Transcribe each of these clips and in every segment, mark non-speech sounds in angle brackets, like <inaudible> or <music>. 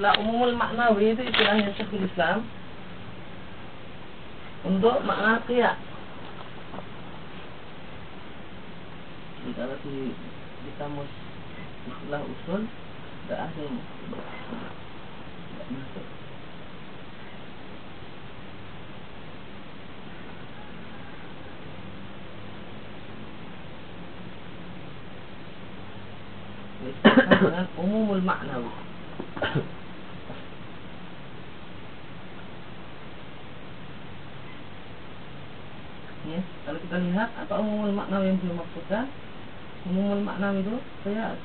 istilah umumul maknawi itu istilahnya Syekhul Islam untuk makna. Jadi kalau di di kamus istilah usul tidak ada. Tidak masuk. dengan <coughs> umumul maknawi. ya, kalau kita lihat apa umumul maknawi yang dimaksudkan? Umumul maknawi itu saya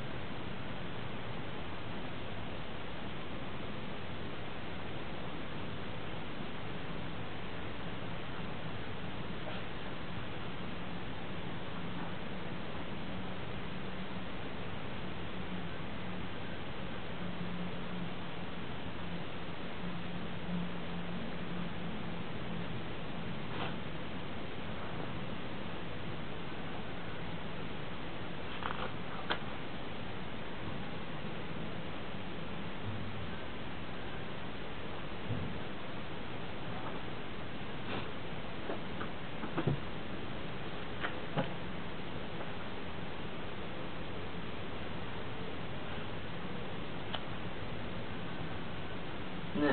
Nah,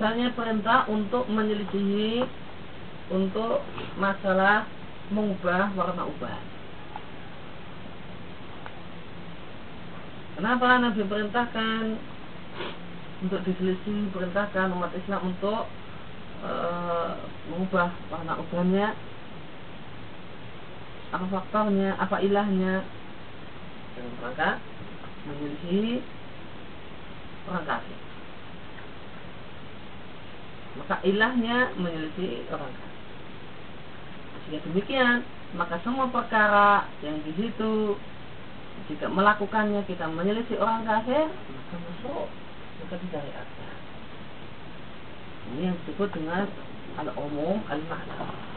misalnya perintah untuk menyelisihi untuk masalah mengubah warna ubahan. Kenapa Nabi perintahkan untuk diselisih perintahkan umat Islam untuk e, mengubah warna ubahannya? Apa faktornya? Apa ilahnya? Dalam rangka menyelisihi orang maka ilahnya menyelisih orang kafir. Jika demikian, maka semua perkara yang di situ jika melakukannya kita menyelisih orang kafir, maka masuk maka disyariatkan. Ini yang disebut dengan al-umum al-ma'na.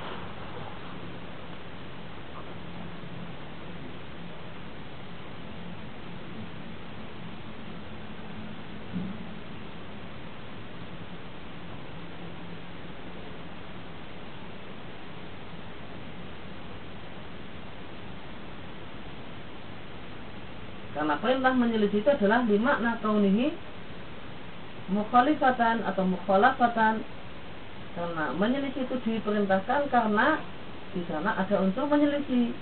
Karena perintah menyelisih itu adalah makna kaunihi mukhalifatan atau mukhalafatan. Karena menyelisih itu diperintahkan karena di sana ada unsur menyelisih.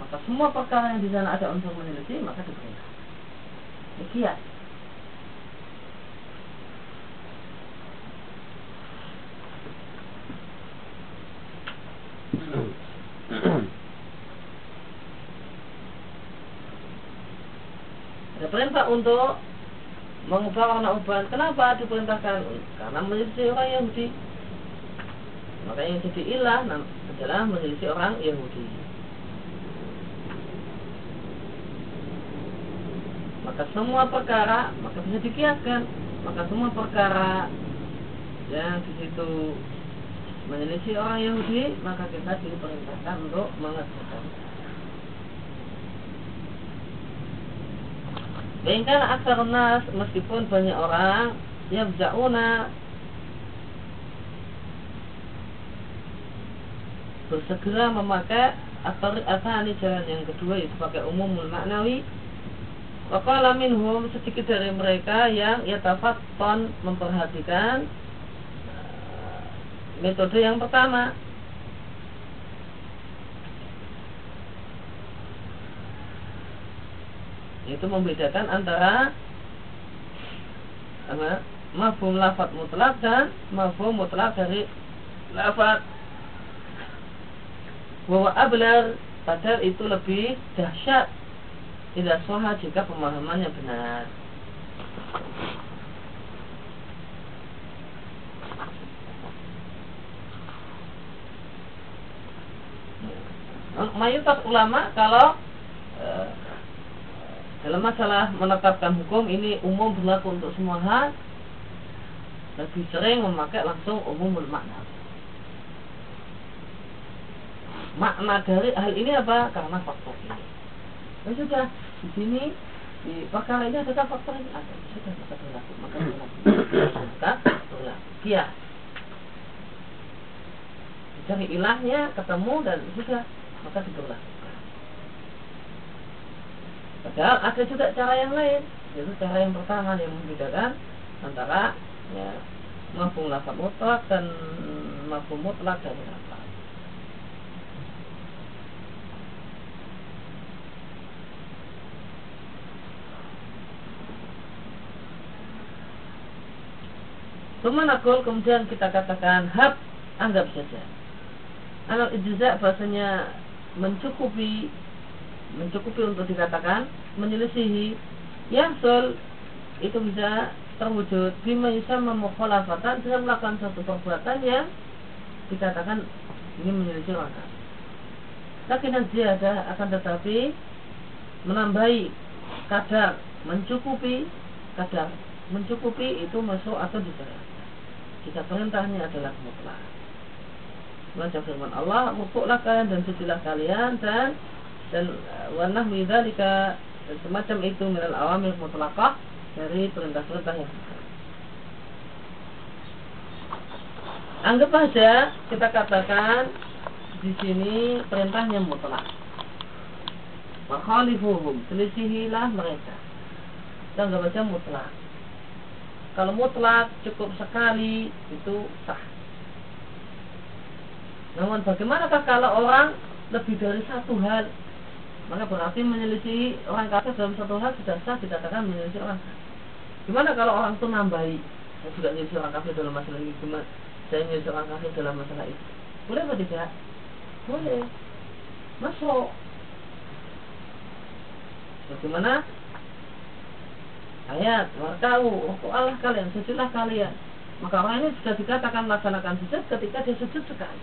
Maka semua perkara yang di sana ada unsur menyelisih maka diperintah demikian Ada perintah untuk mengubah warna ubahan. Kenapa diperintahkan? Karena menyelisih orang Yahudi. Maka yang jadi ilah adalah menyelisih orang Yahudi. Maka semua perkara, maka bisa dikiaskan. Maka semua perkara yang di situ menyelisih orang Yahudi, maka kita diperintahkan untuk mengerjakan Bahkan aksar nas meskipun banyak orang yang berjauna bersegera memakai atau asani jalan yang kedua itu pakai umum maknawi. Wakala minhum sedikit dari mereka yang ton memperhatikan metode yang pertama itu membedakan antara apa, mafhum lafat mutlak dan mafhum mutlak dari lafat bahwa ablar padahal itu lebih dahsyat. Tidak soha jika pemahamannya benar. Mayoritas ulama kalau dalam masalah menetapkan hukum ini umum berlaku untuk semua hal. Lebih sering memakai langsung umum bermakna makna dari hal ini apa? Karena faktor ini. Ya sudah di sini di perkara ini adakah faktor ini? Ada. Sudah maka berlaku. Maka berlaku. Maka berlaku. Kias cari ilahnya ketemu dan sudah. Maka diberlakukan padahal ada juga cara yang lain yaitu cara yang pertama yang membedakan antara ya mafhum lafaz mutlak dan mafhum mutlak dari lafaz Sumanakul kemudian kita katakan hab anggap saja. Anak ijza bahasanya mencukupi mencukupi untuk dikatakan menyelisihi. Yang sol itu bisa terwujud. Bima sama mukhalafatan dengan melakukan satu perbuatan yang dikatakan ini menyelisih orang Tapi nanti ada akan tetapi menambahi kadar mencukupi kadar. Mencukupi itu masuk atau tidak? Jika perintahnya adalah mutlak. Baca firman Allah, rukuklah kalian dan sucilah kalian dan dan uh, warna midzalika dan semacam itu minal awamir mutlaqah dari perintah-perintah yang Anggap saja kita katakan di sini perintahnya mutlak. Wakhalifuhum, selisihilah mereka. Kita anggap saja mutlak. Kalau mutlak cukup sekali itu sah. Namun bagaimanakah kalau orang lebih dari satu hal maka berarti menyelisih orang kafir dalam satu hal sudah sah dikatakan menyelisih orang. Gimana kalau orang itu nambahi? Saya juga menyelisih orang kafir dalam masalah ini. Cuma saya menyelisih orang kafir dalam masalah itu. Boleh atau tidak? Boleh. Masuk. Bagaimana ayat warkau Allah kalian sujudlah kalian maka orang ini sudah dikatakan melaksanakan sujud ketika dia sujud sekali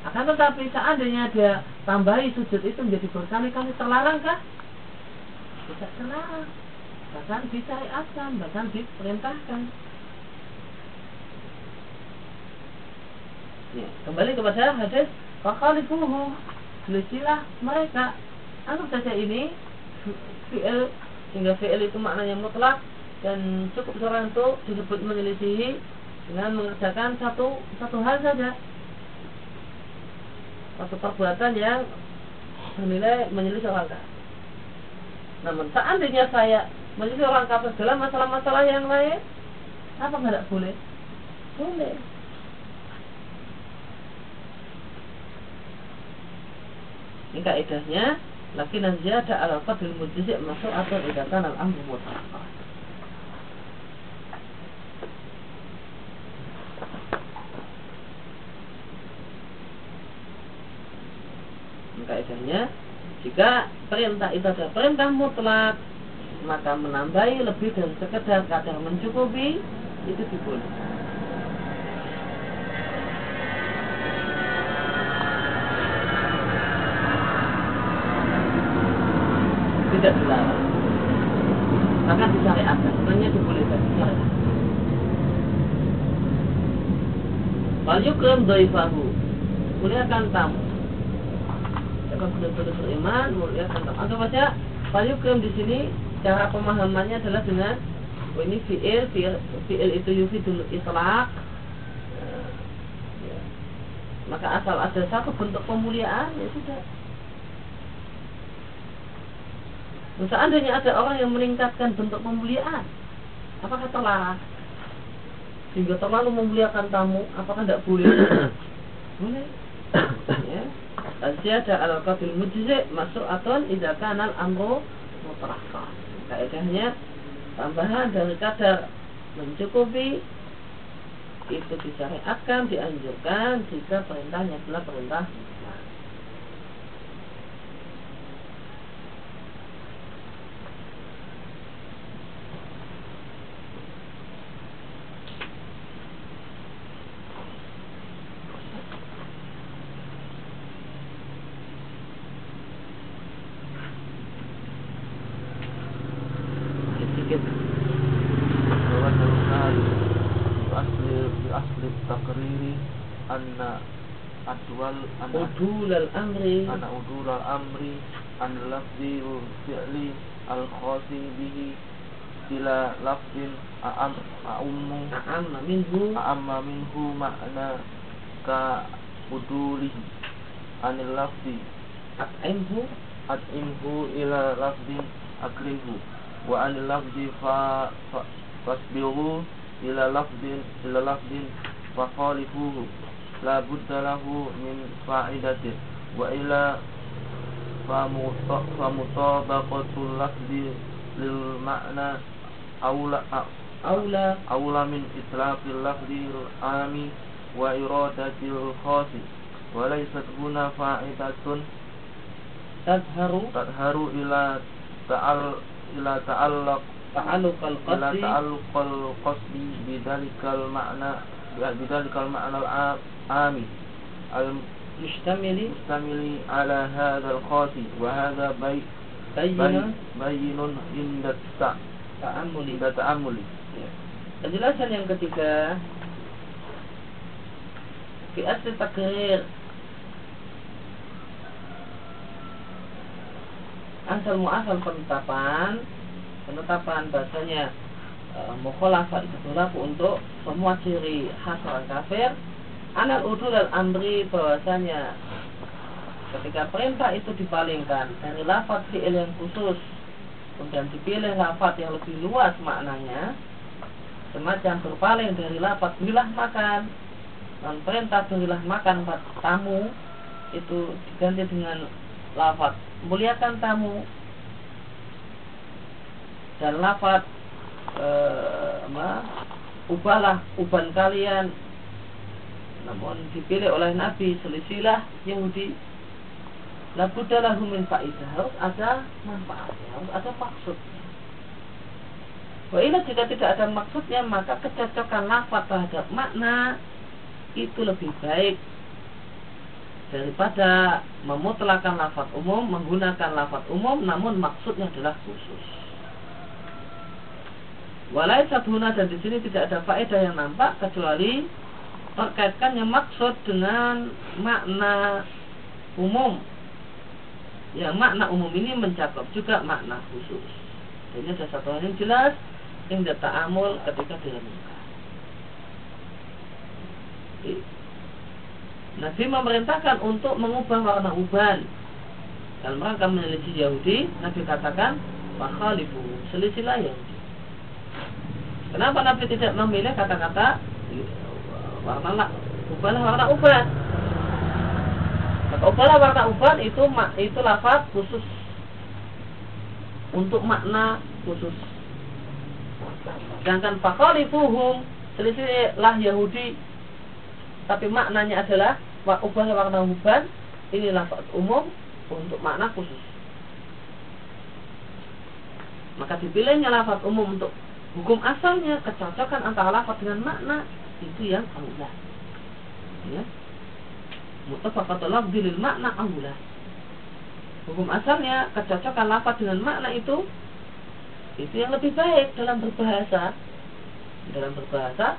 akan tetapi seandainya dia tambahi sujud itu menjadi berkali-kali terlarang kah? Tidak terlarang. Bahkan disyariatkan bahkan diperintahkan. Ya, kembali kepada hadis fakalifuhu selisilah mereka. Anggap saja ini? Fi'il sehingga fi'il itu maknanya mutlak dan cukup seorang itu disebut menyelisihi dengan mengerjakan satu satu hal saja satu perbuatan yang bernilai menyelisih orang kafir. Namun seandainya saya menyelisih orang kafir dalam masalah-masalah yang lain, apa nggak boleh? Boleh. Ini kaidahnya lakin ziyada ala fadil mujzi' masuk atau idatan al-amru mutlaqa kaidahnya jika perintah itu adalah perintah mutlak maka menambahi lebih dari sekedar kadar mencukupi itu dibolehkan tidak dilarang. Maka disyariatkan. Sebenarnya dibolehkan disyariatkan. Wal yukrim doifahu. Muliakan tamu Benar-benar beriman Muliakan tamu Anggap saja Wal yukrim di sini Cara pemahamannya adalah dengan oh Ini fi'il Fi'il, fi'il itu yufidul islaq ya. Maka asal ada satu bentuk pemuliaan Ya sudah Seandainya ada orang yang meningkatkan bentuk pemuliaan, apakah terlarang? Sehingga terlalu memuliakan tamu, apakah tidak boleh? <coughs> boleh. Ya. ada al qabil mujzi masuk atau idza kana al amru mutlaqan. Kaidahnya tambahan dari kadar mencukupi itu disyariatkan, dianjurkan jika perintahnya adalah perintah al-amri an udul al-amri an lafzi fi'li al-khasi bihi ila lafzin a'am a'ummu. A'amma minhu. A'amma minhu makna ka udulihi anil lafzi. At'imhu. At'imhu ila lafzin akrihu wa anil lafzi fa, fa fasbiru ila lafzin ila lafzin fa khalifuhu. La budda lahu min fa'idatin wa ila fa mutabaqatul lafzi lil ma'na aula aula. aula min itlaqil lafzil ami wa iradatil khasi. Wa laysat huna fa'idatun tadharu. tadharu ila ta'al ila ta'allaq ta'alluqal ila qasdi ta'alluqal qasdi bidalikal ma'na bidalikal ma'na al-ami al hadzal khasi wa hadha bay bayyana bayyinun inda ta' ta'ammuli. inda ta'ammuli. Ya. Penjelasan yang ketiga. Fi asli takrir. Asal muasal penetapan Penetapan bahasanya e, Mukhalafah itu berlaku untuk semua ciri khas orang kafir Anal udul al amri bahwasanya ketika perintah itu dipalingkan dari lafaz fi'il yang khusus kemudian dipilih lafaz yang lebih luas maknanya semacam berpaling dari lafaz berilah makan dan perintah berilah makan buat tamu itu diganti dengan lafaz muliakan tamu. Dan lafaz eh, apa, ubahlah uban kalian namun dipilih oleh Nabi selisilah Yahudi labudalahu min fa'idah harus ada manfaatnya harus ada maksud Wa ila jika tidak ada maksudnya maka kecocokan lafaz terhadap makna itu lebih baik daripada memutlakan lafaz umum menggunakan lafaz umum namun maksudnya adalah khusus. Walai sabuna dan di sini tidak ada faedah yang nampak kecuali terkaitkannya maksud dengan makna umum. Yang makna umum ini mencakup juga makna khusus. Jadi ada satu hal yang jelas indah ta'amul ketika direnungkan. Nabi memerintahkan untuk mengubah warna uban dalam rangka menyelisih Yahudi. Nabi katakan Fakhalifu selisilah Yahudi. Kenapa Nabi tidak memilih kata-kata warna lah, ubahlah warna. Uban? Maka ubahlah warna uban itu mak itu lafaz khusus. Untuk makna khusus. Sedangkan fakhalifuhum selisihlah Yahudi. Tapi maknanya adalah ubah warna uban. Ini lafaz umum untuk makna khusus. Maka dipilihnya lafaz umum untuk hukum asalnya kecocokan antara lafaz dengan makna itu yang aula. Ya. Mutafaqatul lafzi lil makna aula. Hukum asalnya kecocokan lafaz dengan makna itu itu yang lebih baik dalam berbahasa. Dalam berbahasa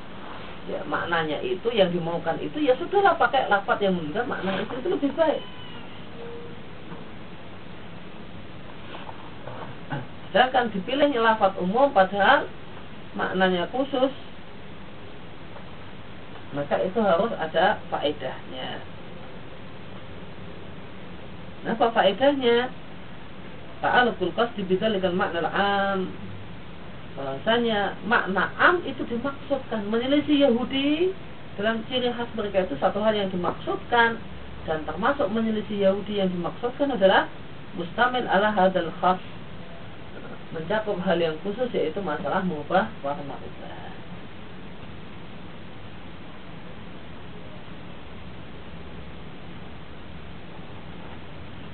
ya maknanya itu yang dimaukan itu ya sudahlah pakai lafaz yang menunjukkan makna itu itu lebih baik. Sedangkan dipilihnya lafaz umum padahal maknanya khusus maka itu harus ada faedahnya. Nah, apa faedahnya? Ta'alukul qasdi bidzalikal makna al-am. Bahasanya makna am itu dimaksudkan menyelisih Yahudi dalam ciri khas mereka itu satu hal yang dimaksudkan dan termasuk menyelisih Yahudi yang dimaksudkan adalah mustamil ala hadal khas mencakup hal yang khusus yaitu masalah mengubah warna ubah.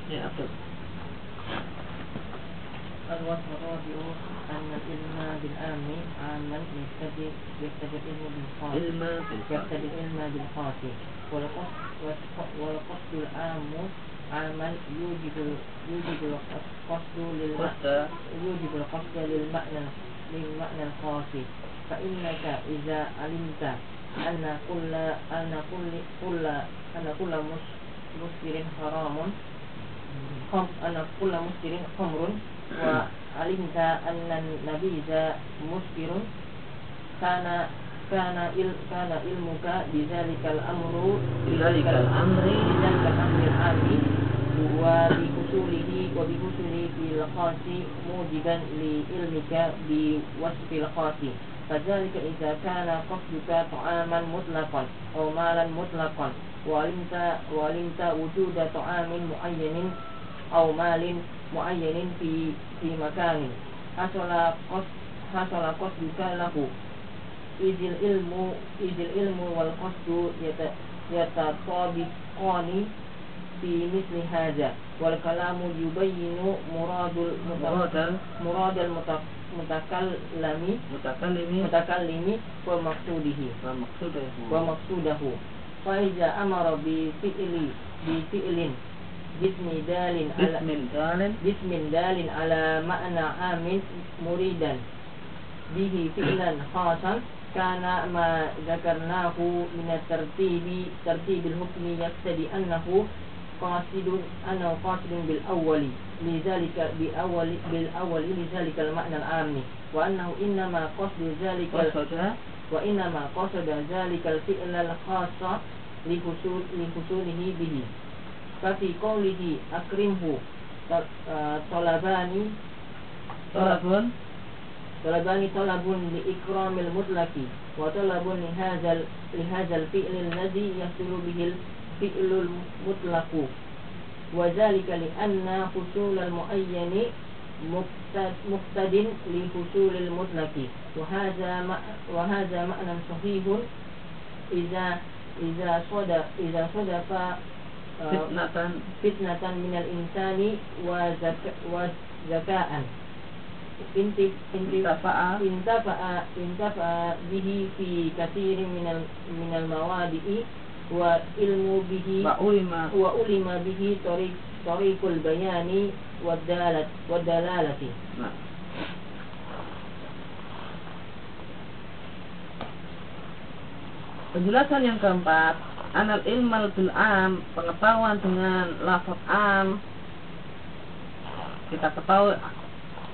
Abdul. الوصف الرابع أن العلم بالعام عاما يقتضي يقتضي العلم بالخاص يقتضي العلم بالخاص والقصد العام عاما يوجب يوجب القصد للمعنى يوجب القصد للمعنى للمعنى الخاص فإنك إذا علمت anna kulla anna kulli kulla anna kulla mus muskirin haramun kham anna kulla muskirin khamrun wa alimta anna nabiza muskirun kana kana il kana ilmuka bizalikal amru Bizalikal amri. bizalikal amri al-ami wa bi usulihi wa bi usuli bil qasi mujiban li ilmika bi wasfil qasi فذلك إذا كان قصدك طعاما مطلقا أو مالا مطلقا وعلمت وعلمت وجود طعام معين au malin muayyanin fi fi makanin hasala qas hasala qas lahu izil ilmu izil ilmu wal qasdu yata yata tabiqani fi misli haja wal kalamu yubayyinu muradul muradal muradal mutakallami mutakallimi mutakallimi wa maqsudihi wa maqsudahu wa maqsudahu fa iza amara bi fi'li bi fi'lin باسم دال على dalin. باسم دال على معنى عام مريدا به فعلا خاصا كان ما ذكرناه من الترتيب ترتيب الحكم يقتضي أنه قاصد أنه قاصد بالأول لذلك بأول بالأول لذلك المعنى العام وأنه إنما قصد ذلك وإنما قصد ذلك الفعل الخاص لحصول لحصوله به ففي قوله أكرمه. ط- آه، طلبان talabun طلبان طلب لإكرام المطلق وطلب لهذا لهذا الفعل الذي يحصل به الفعل المطلق. وذلك لأن حصول المعين مقت- مقتد لحصول المطلق. وهذا وهذا معنى صحيح. إذا إذا صدف إذا صدف Uh, fitnatan. fitnatan minal insani wa zaka wa zakaan. Inti inti tafaa intafa'a intafa'a bihi fi kathirin minal minal mawadi'i wa ilmu bihi wa ulima. wa ulima bihi tariq tariqul bayani wa dalat wa dalalati. Nah. Penjelasan yang keempat anal ilmal bil am, pengetahuan dengan lafaz am. Kita ketahui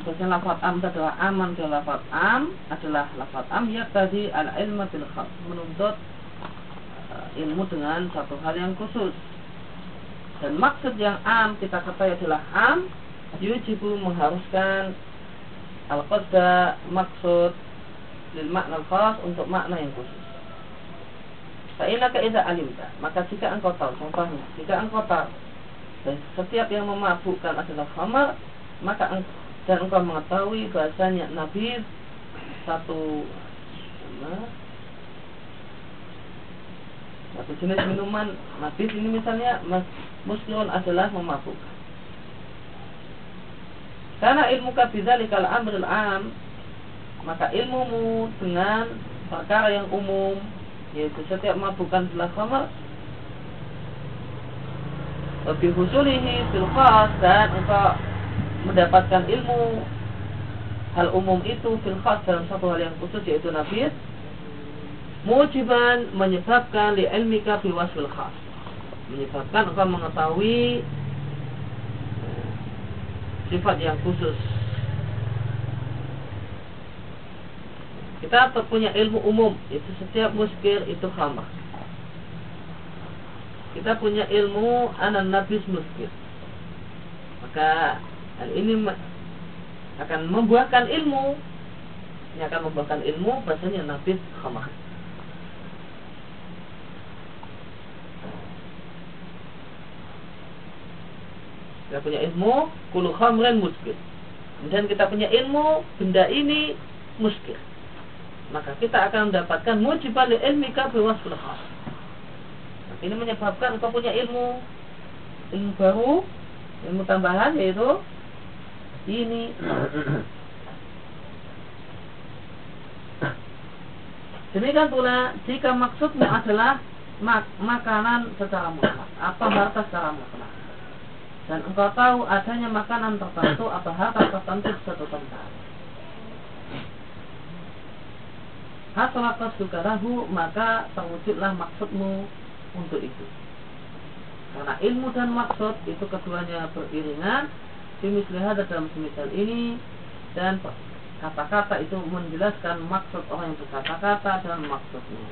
bahwa lafaz am adalah aman ke lafaz am adalah lafaz am ya tadi al ilma bil khas menuntut uh, ilmu dengan satu hal yang khusus. Dan maksud yang am kita ketahui adalah am yujibu mengharuskan al qasda maksud lil makna khas untuk makna yang khusus. Fa'inaka idza alimta, maka jika engkau tahu, contohnya, jika engkau tahu dan setiap yang memabukkan adalah khamar, maka eng- dan engkau mengetahui bahasanya Nabi satu satu jenis minuman Nabi ini misalnya mas, muskilun adalah memabukkan. Karena ilmu kabidzalikal amril am, maka ilmumu dengan perkara yang umum yaitu setiap mabukan adalah khamar lebih husulihi fil khas dan engkau mendapatkan ilmu hal umum itu fil khas dalam satu hal yang khusus yaitu nafis mujiban menyebabkan li ilmika fi wasfil menyebabkan engkau mengetahui sifat yang khusus kita punya ilmu umum itu setiap muskil itu khamar kita punya ilmu anan nabis muskil. Maka hal ini akan membuahkan ilmu. Ini akan membuahkan ilmu bahasanya nabis khamar kita punya ilmu kulu khamran muskil. Dan kita punya ilmu benda ini muskil maka kita akan mendapatkan mujibal ilmika bi wasfil khas. Ini menyebabkan engkau punya ilmu ilmu baru, ilmu tambahan yaitu ini. Demikian pula jika maksudnya adalah mak makanan secara mutlak atau harta secara mutlak dan engkau tahu adanya makanan tertentu atau harta tertentu di suatu tempat hasala qasduka lahu maka terwujudlah maksudmu untuk itu karena ilmu dan maksud itu keduanya beriringan Simislihat dalam semisal ini dan kata-kata itu menjelaskan maksud orang yang berkata-kata dan maksudnya.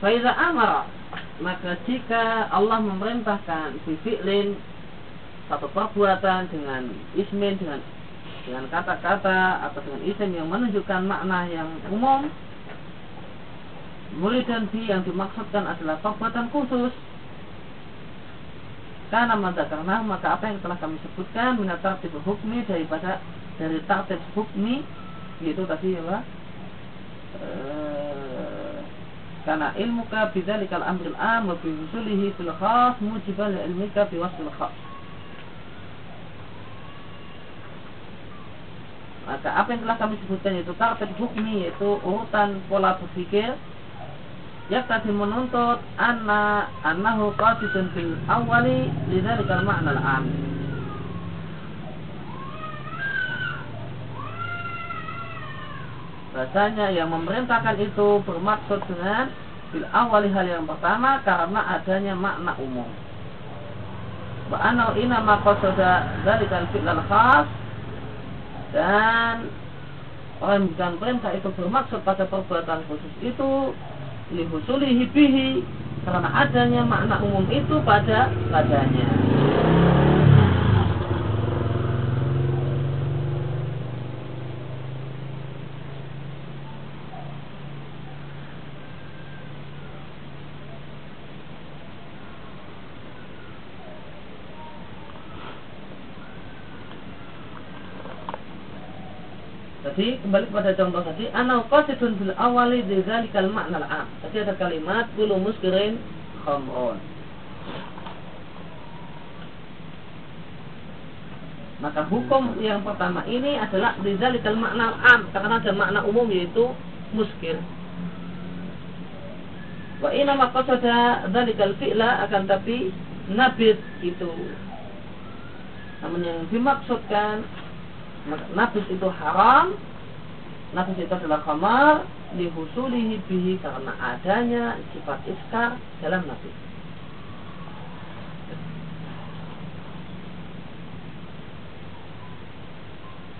Faiza amara maka jika Allah memerintahkan fi'lin satu perbuatan dengan ismin dengan dengan kata-kata atau dengan isim yang menunjukkan makna yang umum. Murid dan bi yang dimaksudkan adalah perbuatan khusus. Karena karena maka apa yang telah kami sebutkan minat tartib hukmi daripada dari tartib hukmi yaitu tadi ya eh, karena ilmu ka bidzalikal amril am wa bi usulihi fil khas mujiban li ilmika bi wasfil khas maka apa yang telah kami sebutkan yaitu tartib hukmi yaitu urutan pola berpikir tadi menuntut anna annahu qasidun fil awali lidzalikal ma'na al-am Rasanya yang memerintahkan itu bermaksud dengan fil awali hal yang pertama karena adanya makna umum. Wa anau ina maqasada dzalikal fi'l khas dan orang yang perintah itu bermaksud pada perbuatan khusus itu lihusulihi bihi karena adanya makna umum itu pada padanya. Jadi kembali kepada contoh tadi, anau qasidun bil awali dzalikal makna al-am. Tadi ada kalimat bulu muskirin khamrun. Maka hukum yang pertama ini adalah dzalikal makna al-am karena ada makna umum yaitu muskir. Wa ina maqasada dzalikal fi'la akan tapi nabit itu namun yang dimaksudkan nafis itu haram nafis itu adalah khamar dihusulihi bihi karena adanya sifat iskar dalam nafis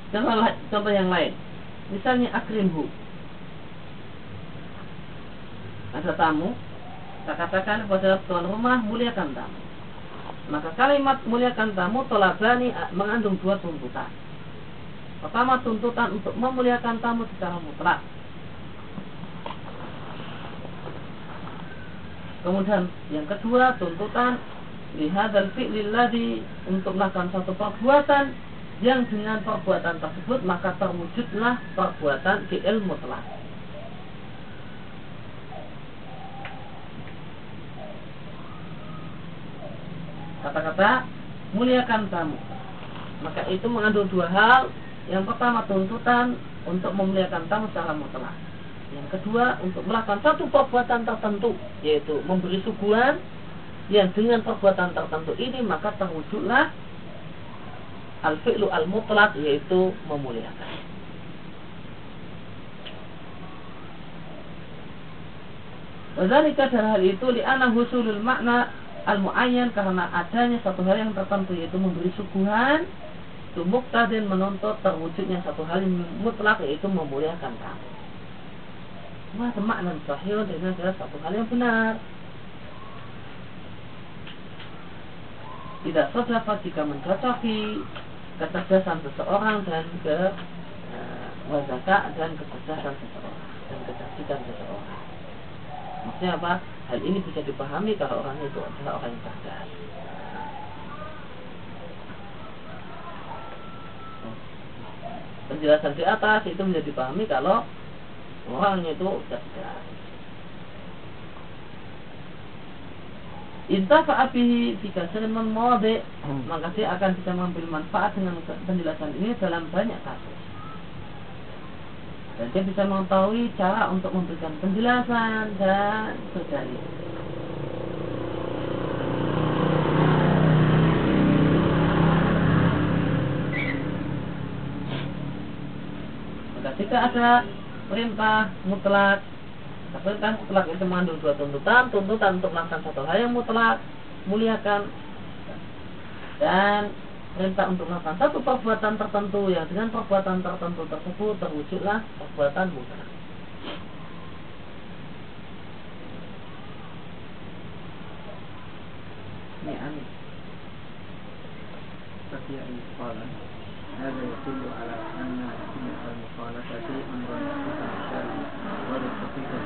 Contoh, contoh yang lain. Misalnya akrimhu. Ada tamu Kita katakan kepada tuan rumah muliakan tamu. Maka kalimat muliakan tamu Tolabani mengandung dua tuntutan Pertama tuntutan untuk memuliakan tamu secara mutlak. Kemudian yang kedua tuntutan lihadal fi'lil ladhi untuk melakukan satu perbuatan yang dengan perbuatan tersebut maka terwujudlah perbuatan fi'il mutlak. Kata-kata muliakan tamu. Maka itu mengandung dua hal yang pertama tuntutan untuk memuliakan tamu secara mutlak. Yang kedua untuk melakukan satu perbuatan tertentu yaitu memberi suguhan yang dengan perbuatan tertentu ini maka terwujudlah al-fi'lu al-mutlak yaitu memuliakan. Wadzalika dan hal itu li'ana husulul makna al-muayyan karena adanya satu hal yang tertentu yaitu memberi suguhan itu muktadin menuntut terwujudnya satu hal yang mutlak yaitu memuliakan kamu. Wah, makna sahih dengan adalah satu hal yang benar. Tidak sedapat jika mencocoki kecerdasan seseorang dan ke uh, wazaka dan kecerdasan seseorang dan kecerdasan seseorang. Maksudnya apa? Hal ini bisa dipahami kalau orang itu adalah orang yang cerdas. Penjelasan di atas itu menjadi pahami kalau orangnya itu cerdas. Inta fa'abihi jika sering memode hmm. maka dia akan bisa mengambil manfaat dengan penjelasan ini dalam banyak kasus. Dan dia bisa mengetahui cara untuk memberikan penjelasan dan berdalil. jika ada perintah mutlak. Perintah mutlak itu mengandung dua tuntutan. Tuntutan untuk melakukan satu hal yang mutlak muliakan. Dan perintah untuk melakukan satu perbuatan tertentu ya dengan perbuatan tertentu tersebut terwujudlah perbuatan mutlak. Ini. Anu. Tapi ini هذا يدل على أن سنة المخالفة أمر مخصوص شرعي غير حقيقة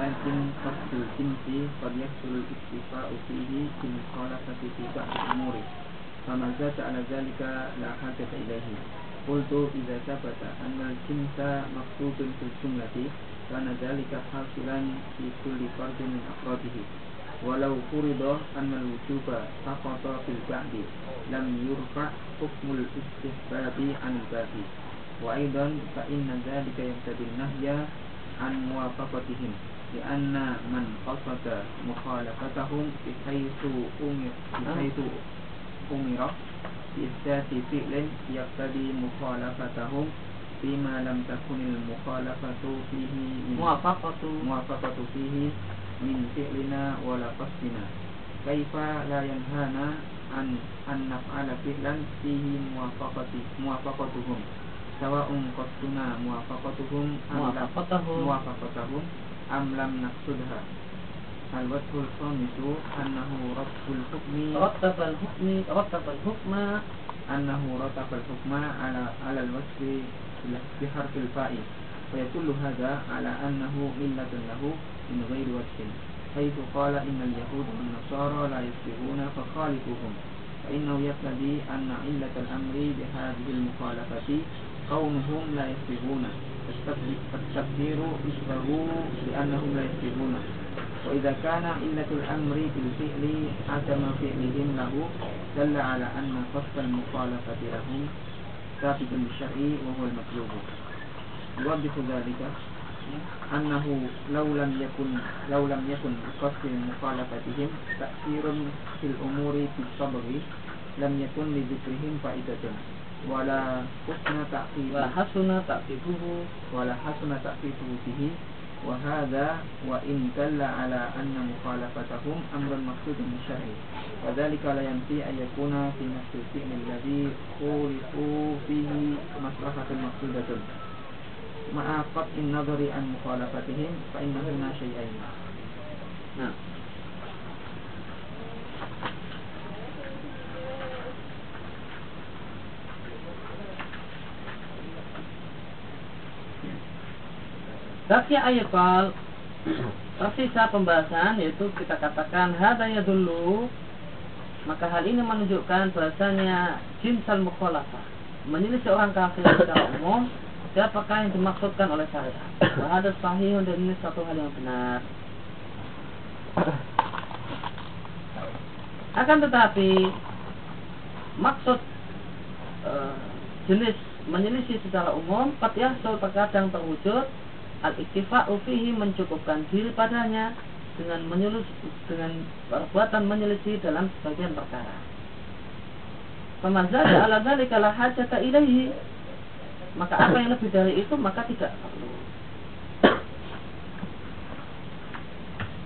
لكن قصد الجنس قد يحصل الاكتفاء فيه في المخالفة في بعض الأمور فما زاد على ذلك لا حاجة إليه قلت إذا ثبت أن الجنس مقصود في الجملة كان ذلك حاصلا في كل فرد من أفراده ولو فرض أن الوجوب سقط في البعد لم يرفع حكم الاستحباب عن الباب وأيضا فإن ذلك يقتضي النهي عن موافقتهم لأن من قصد مخالفتهم بحيث أمر بحيث أمر بإثبات فعل يقتضي مخالفتهم فيما لم تكن المخالفة فيه موافقة. موافقة فيه من فعلنا ولا قصدنا كيف لا ينهانا عن أن نفعل فعلا فيه موافقة موافقتهم سواء قصدنا موافقتهم أم لا- موافقتهم موافقتهم أم لم نقصدها الوجه الخامس أنه رتب الحكم رتب الحكم رتب الحكم أنه رتب الحكم على على الوصف بحرف الفاء ويدل هذا على أنه علة له من غير وجه حيث قال إن اليهود والنصارى لا يسبغون فخالفوهم. فإنه يقتضي أن علة الأمر بهذه المخالفة كونهم لا يسبغون فالتقدير اشبهوا بأنهم لا يسبغون وإذا كان علة الأمر بالفعل عدم فعلهم له دل على أن قصد المخالفة لهم ثابت بالشرع وهو المطلوب. يوضح ذلك. أنه لو لم يكن لو لم يكن بقصد مخالفتهم تأثير في الأمور بالصبر لم يكن لذكرهم فائدة. ولا حسن تعقيب وحسن تأكيده ولا حسن تأكيده به. وهذا وإن دل على أن مخالفتهم أمر مقصود الشرع وذلك لا ينفي أن يكون في نفس الفعل الذي خولفوا فيه مصلحة مقصودة. ma'a in nadhari an mukhalafatihim fa innahuma syai'ain. Nah. bagia ayat kal, tersisa pembahasan yaitu kita katakan hadaya dulu maka hal ini menunjukkan bahasanya jinsal mukhalafah menyelisih orang kafir secara umum siapakah yang dimaksudkan oleh syariat ada sahih dan ini satu hal yang benar akan tetapi maksud eh, jenis menyelisih secara umum qad yahsul terkadang terwujud al iktifa'u fihi mencukupkan diri padanya dengan menyelus dengan perbuatan menyelisih dalam sebagian perkara. Famazada ala dzalika la hajata. Maka apa yang lebih dari itu maka tidak perlu.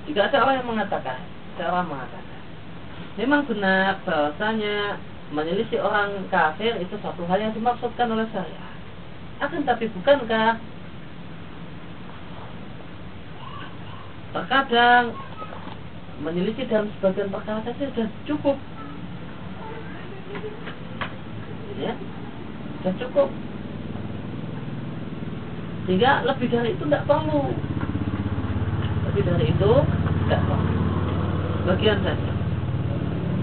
Jika ada orang yang mengatakan, cara mengatakan, memang benar bahwasanya menyelisih orang kafir itu satu hal yang dimaksudkan oleh saya. Akan tapi bukankah terkadang menyelisih dalam sebagian perkara saja sudah cukup ya sudah cukup sehingga lebih dari itu tidak perlu. Lebih dari itu tidak perlu. Bagian saja.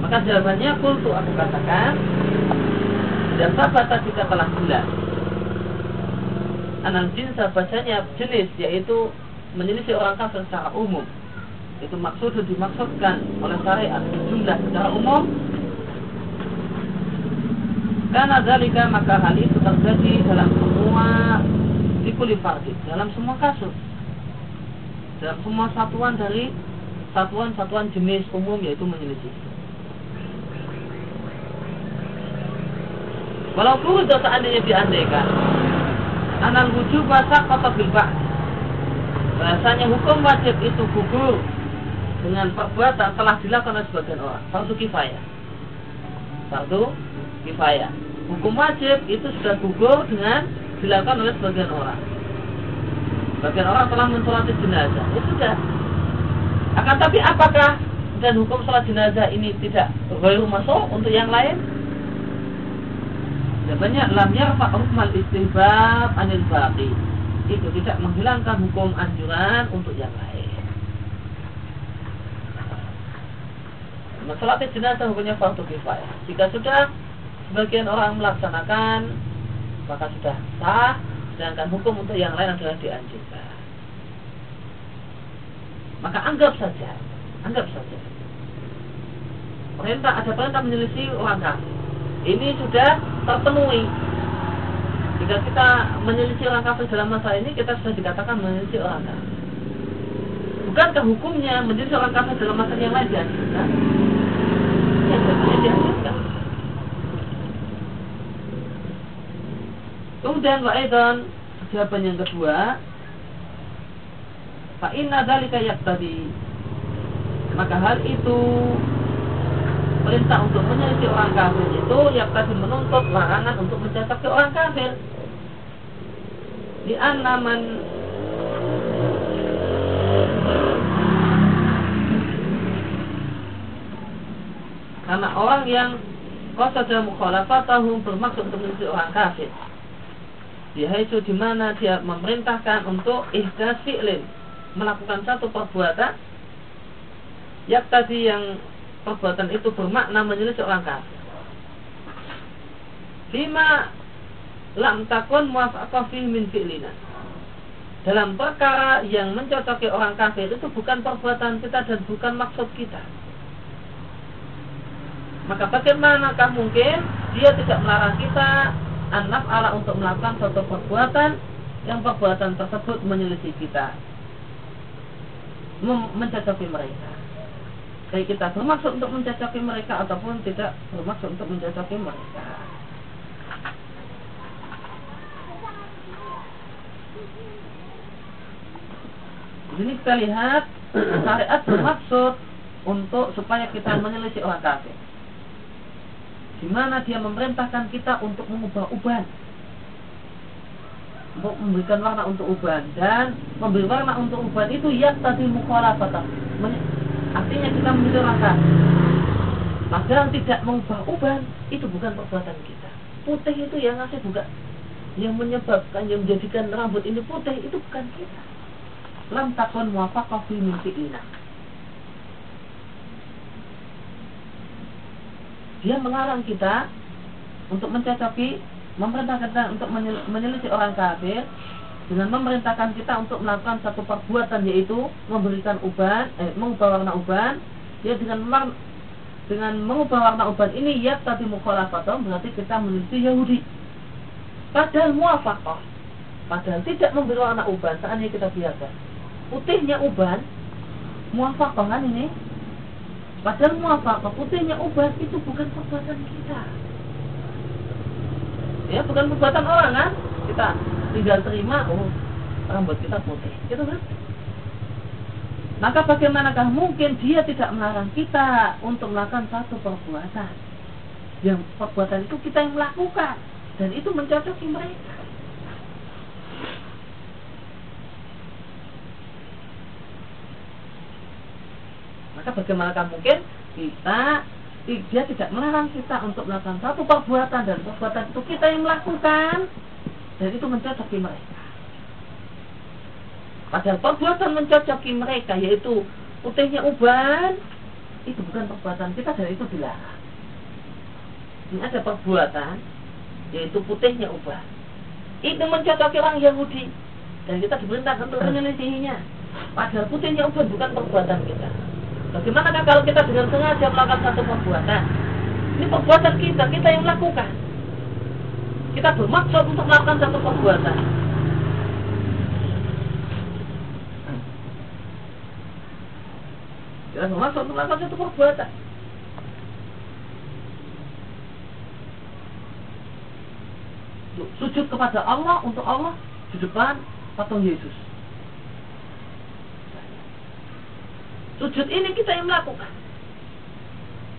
Maka jawabannya kultu aku katakan dan sahabat kita telah jelas anal jins bacanya jenis yaitu menyelisih orang kafir secara umum. Itu maksud dimaksudkan oleh syariat jumlah secara umum. Karena dalika maka hal itu terjadi dalam semua dikuli fardid dalam semua kasus dalam semua satuan dari satuan-satuan jenis umum yaitu menyelisih walau furud seandainya diandaikan anal wujub masa kota bilbak. Bahasanya hukum wajib itu gugur dengan perbuatan telah dilakukan oleh sebagian orang. Fardu kifayah. Fardu kifayah. Hukum wajib itu sudah gugur dengan dilakukan oleh sebagian orang. Sebagian orang telah mensolati jenazah. Itu sudah. Akan tapi apakah dan hukum sholat jenazah ini tidak baru masuk untuk yang lain? Jawabannya lam yarfa hukmal istihbab anil baqi. Itu tidak menghilangkan hukum anjuran untuk yang lain. Masalah jenazah hukumnya fardu kifayah. Jika sudah sebagian orang melaksanakan maka sudah sah sedangkan hukum untuk yang lain adalah dianjurkan. Maka anggap saja, anggap saja. Perintah ada perintah menyelisih orang kafir. Ini sudah terpenuhi. Jika kita menyelisih orang kafir dalam masa ini, kita sudah dikatakan menyelisih orang kafir. Bukankah hukumnya menyelisih orang kafir dalam masa yang lain dianjurkan? Ya. Kemudian Wa'idhan Jawaban yang kedua Fa'inna dalika tadi Maka hal itu Perintah untuk menyelisih orang kafir itu tadi menuntut larangan untuk mencatat orang kafir. Di anaman Karena orang yang Qasada mukhalafatahum bermaksud untuk menyelisih orang kafir yaitu di mana dia memerintahkan untuk ihdas fi'lin. Melakukan satu perbuatan. Yang tadi yang perbuatan itu bermakna menyelisih orang kafir. Lima lam takun muafaqah min fi'lina. Dalam perkara yang mencocoki orang kafir itu bukan perbuatan kita dan bukan maksud kita. Maka bagaimanakah mungkin dia tidak melarang kita anak ala untuk melakukan suatu perbuatan yang perbuatan tersebut menyelisih kita. Mencacapi mereka. Baik kita bermaksud untuk mencacapi mereka ataupun tidak bermaksud untuk mencacapi mereka. Ini kita lihat <clears throat> syariat bermaksud untuk supaya kita menyelisih orang kafir di mana dia memerintahkan kita untuk mengubah uban. Untuk memberikan warna untuk uban. Dan memberi warna untuk uban itu ya tadi mukhalafatan artinya kita raka padahal tidak mengubah uban itu bukan perbuatan kita. Putih itu yang ngasih bukan yang menyebabkan yang menjadikan rambut ini putih itu bukan kita. Lam takon muwafaqah fi dia melarang kita untuk mencacapi memerintahkan untuk menyelisih orang kafir dengan memerintahkan kita untuk melakukan satu perbuatan yaitu memberikan uban eh, mengubah warna uban. Ya dengan dengan mengubah warna uban ini ya tadi mukhalafatah berarti kita menyelisih Yahudi. Padahal muafakah padahal tidak memberi warna uban ini kita biarkan. Putihnya uban muafakah kan ini Padahal muafakah putihnya ubat itu bukan perbuatan kita. Ya, bukan perbuatan orang kan? Kita tinggal terima, oh rambut kita putih, gitu kan? Maka bagaimanakah mungkin dia tidak melarang kita untuk melakukan satu perbuatan yang perbuatan itu kita yang melakukan dan itu mencocoki mereka. Maka bagaimanakah mungkin kita dia tidak melarang kita untuk melakukan satu perbuatan dan perbuatan itu kita yang melakukan dan itu mencocoki mereka. Padahal perbuatan mencocoki mereka yaitu putihnya uban itu bukan perbuatan kita dan itu dilarang. Ini ada perbuatan yaitu putihnya uban. Itu mencocoki orang Yahudi dan kita diperintahkan untuk menyelisihinya. Padahal putihnya uban bukan perbuatan kita. Bagaimana kalau kita dengan sengaja melakukan satu perbuatan? Ini perbuatan kita, kita yang melakukan. Kita bermaksud untuk melakukan satu perbuatan. Kita bermaksud untuk melakukan satu perbuatan. Sujud kepada Allah untuk Allah di patung Yesus. Sujud ini kita yang melakukan.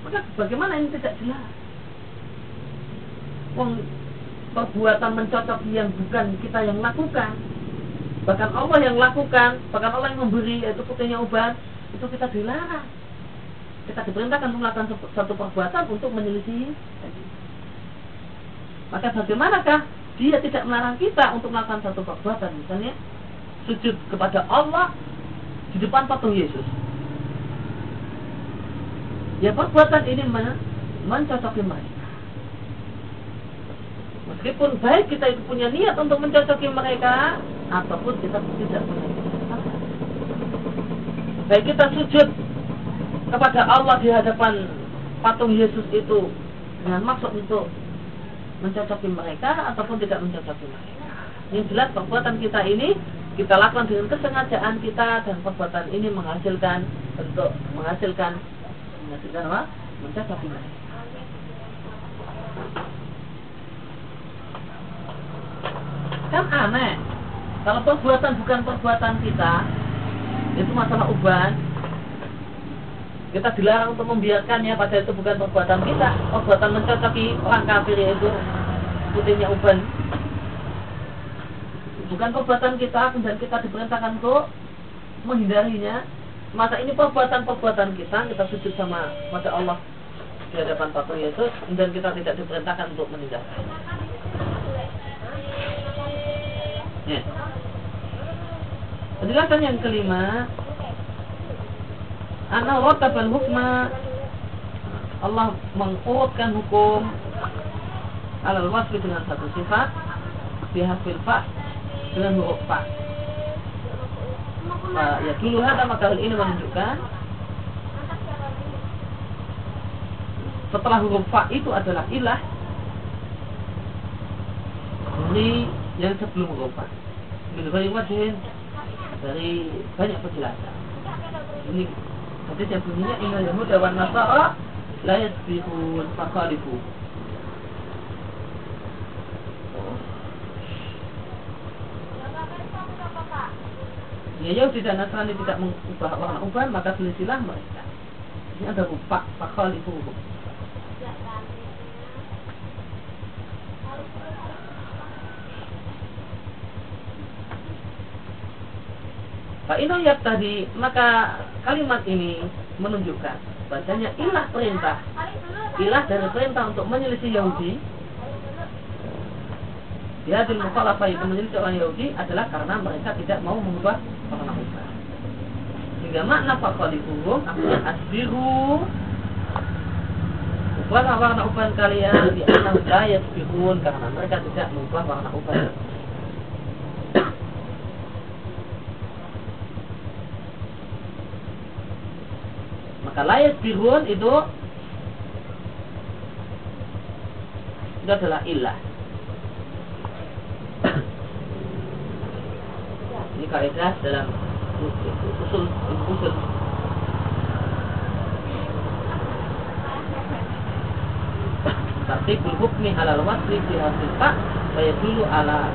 Maka bagaimana ini tidak jelas? Wong perbuatan mencocoki yang bukan kita yang lakukan. Bahkan Allah yang lakukan, bahkan Allah yang memberi yaitu putihnya uban, itu kita dilarang. Kita diperintahkan untuk melakukan satu perbuatan untuk menyelisih. Maka bagaimanakah dia tidak melarang kita untuk melakukan satu perbuatan, misalnya sujud kepada Allah di depan patung Yesus. Ya perbuatan ini mencocoki mereka. Meskipun baik kita itu punya niat untuk mencocoki mereka, ataupun kita tidak punya Baik kita sujud kepada Allah di hadapan patung Yesus itu dengan maksud untuk mencocoki mereka ataupun tidak mencocoki mereka. Yang jelas perbuatan kita ini kita lakukan dengan kesengajaan kita dan perbuatan ini menghasilkan bentuk menghasilkan menghasilkan apa? Mencocoki mereka. Kan aneh. Kalau perbuatan bukan perbuatan kita, itu masalah uban. Kita dilarang untuk membiarkannya, padahal itu bukan perbuatan kita. Perbuatan mencocoki orang kafir itu putihnya uban. Bukan perbuatan kita, dan kita diperintahkan untuk menghindarinya. Masa ini perbuatan-perbuatan kita, kita sujud sama pada Allah di hadapan patung Yesus, dan kita tidak diperintahkan untuk meninggalkan. Ya. Penjelasan yang kelima, Anna rotabal hukma Allah mengurutkan hukum alal wasfi dengan satu sifat bihafil fa dengan huruf fa ya dulu ada maka hal ini menunjukkan setelah huruf fa itu adalah ilah dari yang sebelum rubah Min wajhin dari banyak penjelasan. Ini hadis yang bunyinya inna yahuda wan nasara la yasbihun faqalifu. Ya Yahudi dan Nasrani tidak mengubah warna uban maka selisilah mereka. Ini ada rupa fakalifu. Pak Inoyat tadi, maka kalimat ini menunjukkan bahasanya ilah perintah, ilah dari perintah untuk menyelisih Yahudi. Dia di mukhalafah itu menyelisih orang Yahudi adalah karena mereka tidak mau mengubah Sehingga makna fakolifuhum artinya asbiru Ubahlah warna uban kalian di anak la yasbihun karena mereka tidak mengubah warna uban. Maka layas bihun itu itu adalah ilah. Ini kaidah dalam usul usul Tartibul hukmi ala wasli fi saya dulu ala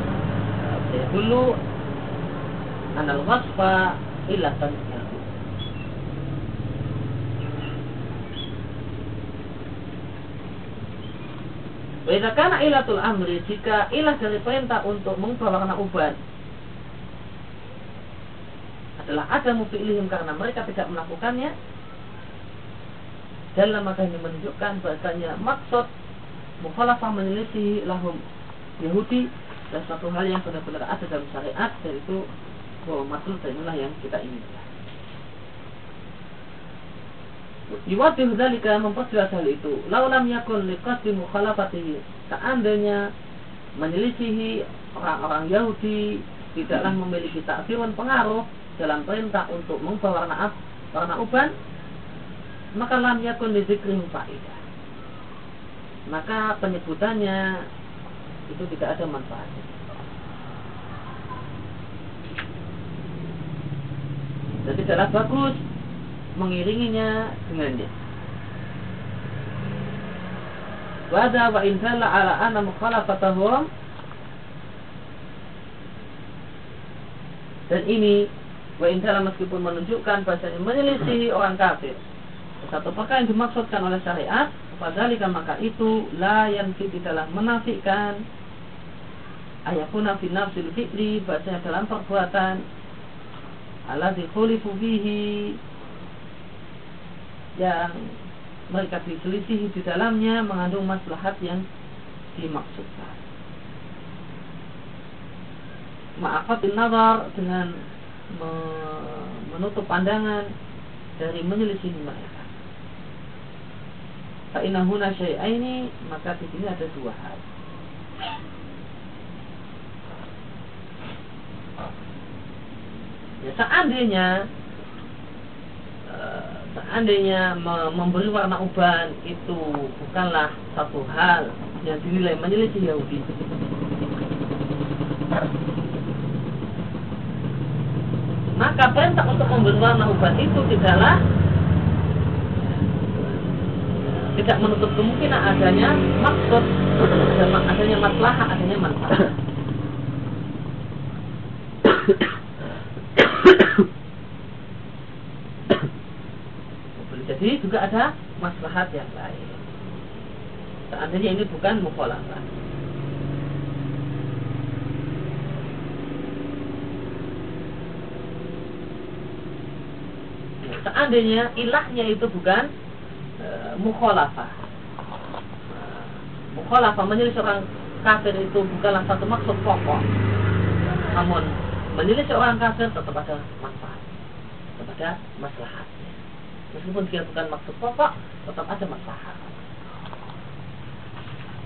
saya dulu anal wasfa ilatan Wajah karena ilatul amri jika ilah dari perintah untuk mengubah warna uban adalah ada mufi'lihim karena mereka tidak melakukannya dalam maka ini menunjukkan bahasanya maksud mukhalafah menyelisih lahum Yahudi dan satu hal yang benar-benar ada dalam syariat yaitu bahwa maksud dan inilah yang kita inginkan. Yuwadih dalika memperjelas hal itu. Laulam yakun liqasdi mukhalafatihi. Seandainya menyelisihi orang-orang Yahudi tidaklah memiliki taksirun pengaruh dalam perintah untuk mengubah warna warna uban, maka lam yakun lidzikrihi faedah. Maka penyebutannya itu tidak ada manfaatnya. Dan tidaklah bagus mengiringinya dengannya. Wada wa insalla ala anna mukhalafatahum Dan ini wa meskipun menunjukkan bahasanya menyelisihi orang kafir. Satu perkara yang dimaksudkan oleh syariat Fadhalika maka itu La yang tidaklah menafikan. Ayakuna fi nafsil fi'li Bahasanya dalam perbuatan. Alladhi khulifu bihi Yang mereka diselisihi di dalamnya Mengandung maslahat yang dimaksudkan. Ma'afatin nazar Dengan menutup pandangan Dari menyelisih mereka. Fa'inahuna syai'aini Maka di sini ada dua hal. Ya seandainya eh, Seandainya memberi warna uban Itu bukanlah satu hal Yang dinilai menyelisih Yahudi Maka perintah untuk memberi warna uban itu tidaklah tidak menutup kemungkinan adanya maksud adanya masalah adanya manfaat jadi juga ada maslahat yang lain. Seandainya ini bukan mukhalafah seandainya ilahnya itu bukan mukhalafah. Mukhalafah menyelisih orang kafir itu bukanlah satu maksud pokok. Namun menyelisih orang kafir tetap ada manfaat. Tetap ada maslahatnya. Meskipun dia bukan maksud pokok, tetap ada maslahat.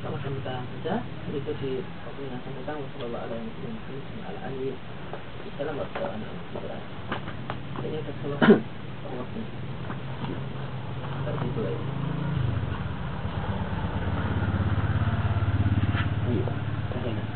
Sama kita saja itu di Wassalamualaikum warahmatullahi wabarakatuh. Thank you.